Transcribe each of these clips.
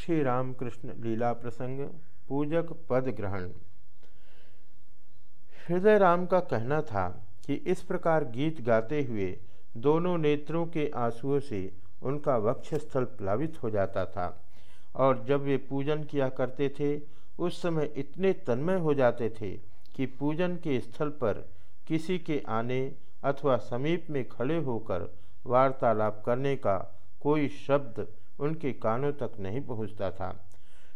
श्री रामकृष्ण लीला प्रसंग, पूजक पद ग्रहण। हृदय राम का कहना था कि इस प्रकार गीत गाते हुए दोनों नेत्रों के आंसुओं से उनका वक्षस्थल प्लावित हो जाता था और जब वे पूजन किया करते थे, उस समय इतने तन्मय हो जाते थे कि पूजन के स्थल पर किसी के आने अथवा समीप में खड़े होकर वार्तालाप करने का कोई शब्द उनके कानों तक नहीं पहुँचता था।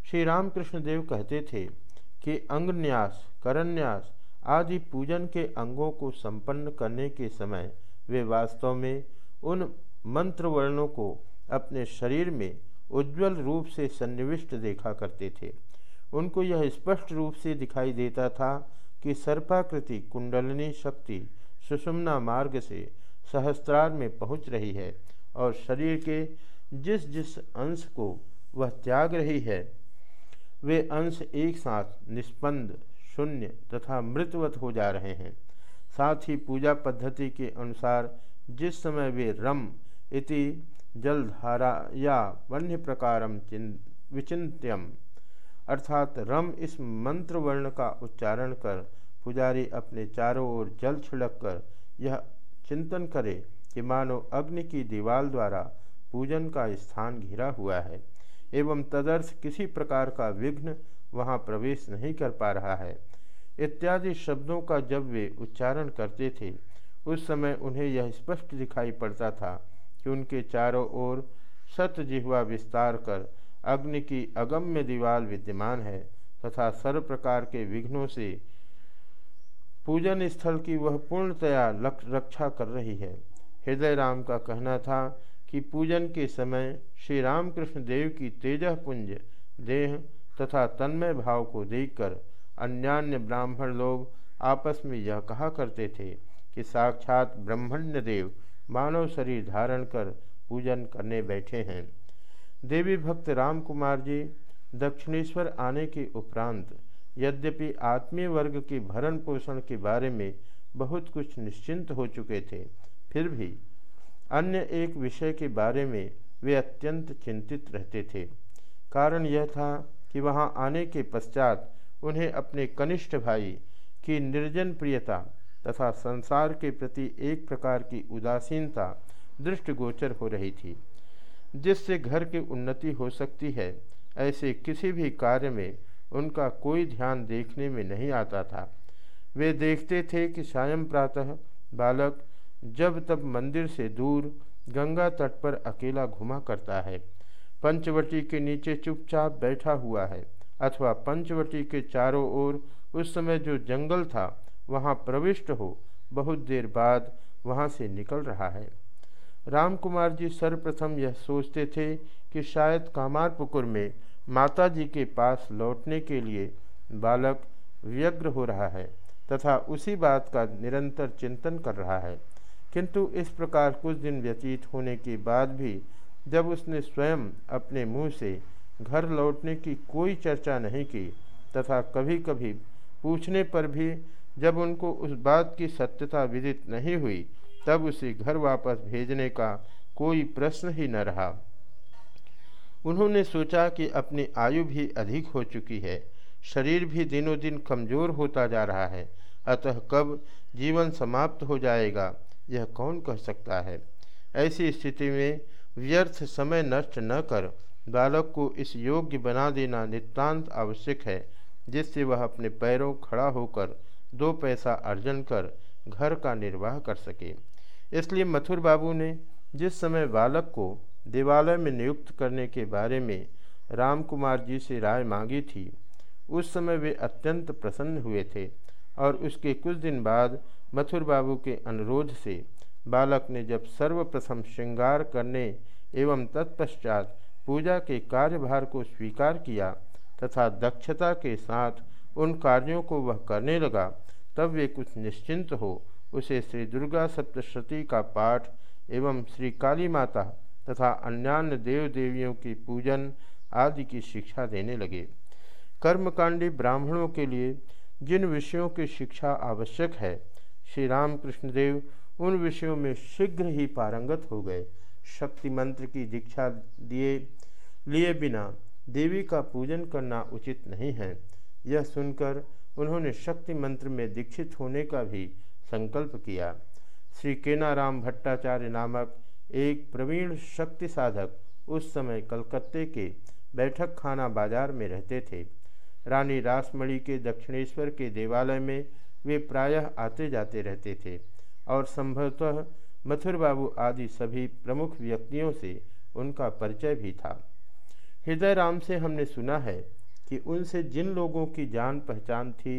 श्री रामकृष्ण देव कहते थे कि अंगन्यास, करन्यास आदि पूजन के अंगों को संपन्न करने के समय वे वास्तव में उन मंत्र वर्णों को अपने शरीर में उज्ज्वल रूप से सन्निविष्ट देखा करते थे। उनको यह स्पष्ट रूप से दिखाई देता था कि सर्पाकृति कुंडलनी शक्ति सुषुम्ना मार्ग से सहस्त्रार में पहुँच रही है और शरीर के जिस जिस अंश को वह त्याग रही है, वे अंश एक साथ निष्पन्द, शून्य तथा मृतवत हो जा रहे हैं। साथ ही पूजा पद्धति के अनुसार जिस समय वे रम, इति, जलधारा या वन्य प्रकारम विचिंत्यम अर्थात रम इस मंत्र वर्ण का उच्चारण कर पुजारी अपने चारों ओर जल छिड़क कर यह चिंतन करे कि मानो अग्नि की दीवाल द्वारा पूजन का स्थान घिरा हुआ है एवं तदर्थ किसी प्रकार का विघ्न वहाँ प्रवेश नहीं कर पा रहा है। इत्यादि शब्दों का जब वे उच्चारण करते थे, उस समय उन्हें यह स्पष्ट दिखाई पड़ता था कि उनके चारों ओर सतजिह्वा विस्तार कर अग्नि की अगम्य दीवाल विद्यमान है तथा सर्व प्रकार के विघ्नों से पूजन स्थल की वह पूर्णतया रक्षा कर रही है। हृदय राम का कहना था कि पूजन के समय श्री रामकृष्ण देव की तेजह पुंज देह तथा तन्मय भाव को देखकर अन्यान्य ब्राह्मण लोग आपस में यह कहा करते थे कि साक्षात ब्रह्मण्य देव मानव शरीर धारण कर पूजन करने बैठे हैं। देवी भक्त राम कुमार जी दक्षिणेश्वर आने के उपरांत यद्यपि आत्मीय वर्ग के भरण पोषण के बारे में बहुत कुछ निश्चिंत हो चुके थे, फिर भी अन्य एक विषय के बारे में वे अत्यंत चिंतित रहते थे। कारण यह था कि वहाँ आने के पश्चात उन्हें अपने कनिष्ठ भाई की निर्जन प्रियता तथा संसार के प्रति एक प्रकार की उदासीनता दृष्टिगोचर हो रही थी। जिससे घर की उन्नति हो सकती है, ऐसे किसी भी कार्य में उनका कोई ध्यान देखने में नहीं आता था। वे देखते थे कि सायं प्रातः बालक जब तब मंदिर से दूर गंगा तट पर अकेला घुमा करता है। पंचवटी के नीचे चुपचाप बैठा हुआ है, अथवा पंचवटी के चारों ओर उस समय जो जंगल था, वहाँ प्रविष्ट हो, बहुत देर बाद वहाँ से निकल रहा है। राम कुमार जी सर्वप्रथम यह सोचते थे कि शायद कामारपुकुर में माता जी के पास लौटने के लिए बालक व्यग्र हो रहा है, तथा उसी बात का निरंतर चिंतन कर रहा है। किंतु इस प्रकार कुछ दिन व्यतीत होने के बाद भी जब उसने स्वयं अपने मुँह से घर लौटने की कोई चर्चा नहीं की तथा कभी कभी पूछने पर भी जब उनको उस बात की सत्यता विदित नहीं हुई, तब उसे घर वापस भेजने का कोई प्रश्न ही न रहा। उन्होंने सोचा कि अपनी आयु भी अधिक हो चुकी है, शरीर भी दिनों दिन कमज़ोर होता जा रहा है, अतः कब जीवन समाप्त हो जाएगा यह कौन कह सकता है? ऐसी स्थिति में व्यर्थ समय नष्ट न कर। बालक को इस योग्य बना देना नितांत आवश्यक है, जिससे वह अपने पैरों खड़ा होकर दो पैसा अर्जन कर घर का निर्वाह कर सके। इसलिए मथुर बाबू ने जिस समय बालक को देवालय में नियुक्त करने के बारे में राम कुमार जी से राय मांगी थी, उस समय वे अत्यंत प्रसन्न हुए थे और उसके कुछ दिन बाद मथुर बाबू के अनुरोध से बालक ने जब सर्वप्रथम श्रृंगार करने एवं तत्पश्चात पूजा के कार्यभार को स्वीकार किया तथा दक्षता के साथ उन कार्यों को वह करने लगा, तब वे कुछ निश्चिंत हो उसे श्री दुर्गा सप्तशती का पाठ एवं श्री काली माता तथा अन्यान्य देव देवियों की पूजन आदि की शिक्षा देने लगे। कर्मकांडी ब्राह्मणों के लिए जिन विषयों की शिक्षा आवश्यक है श्री रामकृष्ण देव उन विषयों में शीघ्र ही पारंगत हो गए। शक्ति मंत्र की दीक्षा दिए, लिए बिना देवी का पूजन करना उचित नहीं है। यह सुनकर उन्होंने शक्ति मंत्र में दीक्षित होने का भी संकल्प किया। श्री केनाराम भट्टाचार्य नामक एक प्रवीण शक्ति साधक उस समय कलकत्ते के बैठक खाना बाज़ार में रहते थे। रानी रासमणि के दक्षिणेश्वर के देवालय में वे प्रायः आते जाते रहते थे और संभवतः मथुर बाबू आदि सभी प्रमुख व्यक्तियों से उनका परिचय भी था। हृदय राम से हमने सुना है कि उनसे जिन लोगों की जान पहचान थी,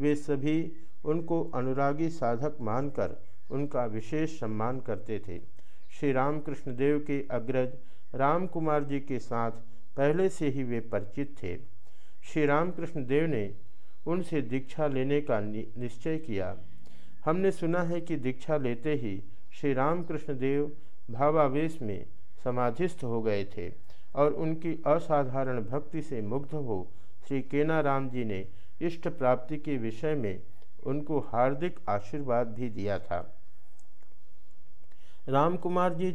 वे सभी उनको अनुरागी साधक मानकर उनका विशेष सम्मान करते थे। श्री रामकृष्ण देव के अग्रज राम कुमार जी के साथ पहले से ही वे परिचित थे। श्री रामकृष्ण देव ने उनसे दीक्षा लेने का निश्चय किया। हमने सुना है कि दीक्षा लेते ही श्री रामकृष्ण देव भावावेश में समाधिस्थ हो गए थे और उनकी असाधारण भक्ति से मुग्ध हो श्री केनाराम जी ने इष्ट प्राप्ति के विषय में उनको हार्दिक आशीर्वाद भी दिया था। राम कुमार जी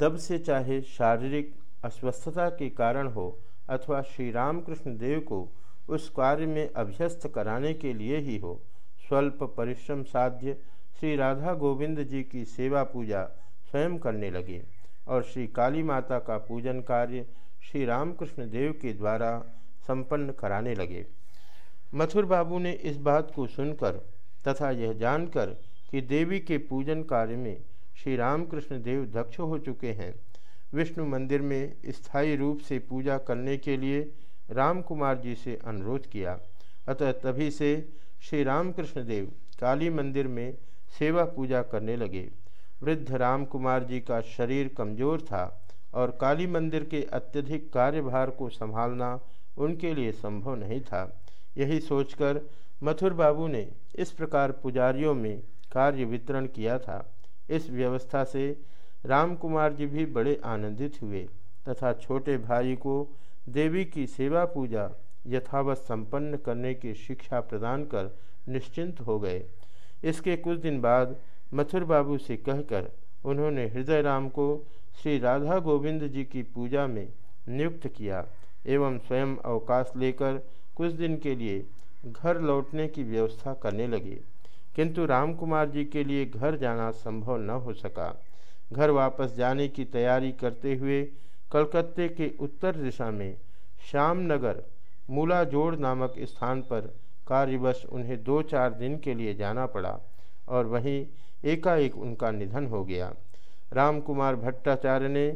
तब से चाहे शारीरिक अस्वस्थता के कारण हो अथवा श्री रामकृष्ण देव को उस कार्य में अभ्यस्त कराने के लिए ही हो। स्वल्प परिश्रम साध्य श्री राधा गोविंद जी की सेवा पूजा स्वयं करने लगे और श्री काली माता का पूजन कार्य श्री रामकृष्ण देव के द्वारा संपन्न कराने लगे। मथुर बाबू ने इस बात को सुनकर तथा यह जानकर कि देवी के पूजन कार्य में श्री रामकृष्ण देव दक्ष हो चुके हैं, विष्णु मंदिर में स्थायी रूप से पूजा करने के लिए राम कुमार जी से अनुरोध किया। अतः तभी से श्री रामकृष्ण देव काली मंदिर में सेवा पूजा करने लगे। वृद्ध राम कुमार जी का शरीर कमज़ोर था और काली मंदिर के अत्यधिक कार्यभार को संभालना उनके लिए संभव नहीं था। यही सोचकर मथुर बाबू ने इस प्रकार पुजारियों में कार्य वितरण किया था। इस व्यवस्था से राम कुमार जी भी बड़े आनंदित हुए तथा छोटे भाई को देवी की सेवा पूजा यथावत संपन्न करने की शिक्षा प्रदान कर निश्चिंत हो गए। इसके कुछ दिन बाद मथुर बाबू से कहकर उन्होंने हृदय राम को श्री राधा गोविंद जी की पूजा में नियुक्त किया एवं स्वयं अवकाश लेकर कुछ दिन के लिए घर लौटने की व्यवस्था करने लगे। किंतु राम कुमार जी के लिए घर जाना संभव न हो सका। घर वापस जाने की तैयारी करते हुए कलकत्ते के उत्तर दिशा में श्यामनगर मूला जोड़ नामक स्थान पर कार्यवश उन्हें दो चार दिन के लिए जाना पड़ा और वहीं एकाएक उनका निधन हो गया। राम कुमार भट्टाचार्य ने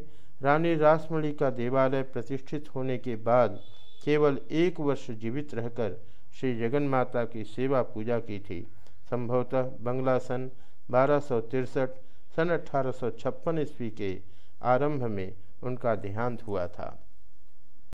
रानी रासमणि का देवालय प्रतिष्ठित होने के बाद केवल एक वर्ष जीवित रहकर श्री जगन माता की सेवा पूजा की थी। संभवतः बंगला सन बारह सन अठारह ईस्वी के आरंभ में उनका देहांत हुआ था।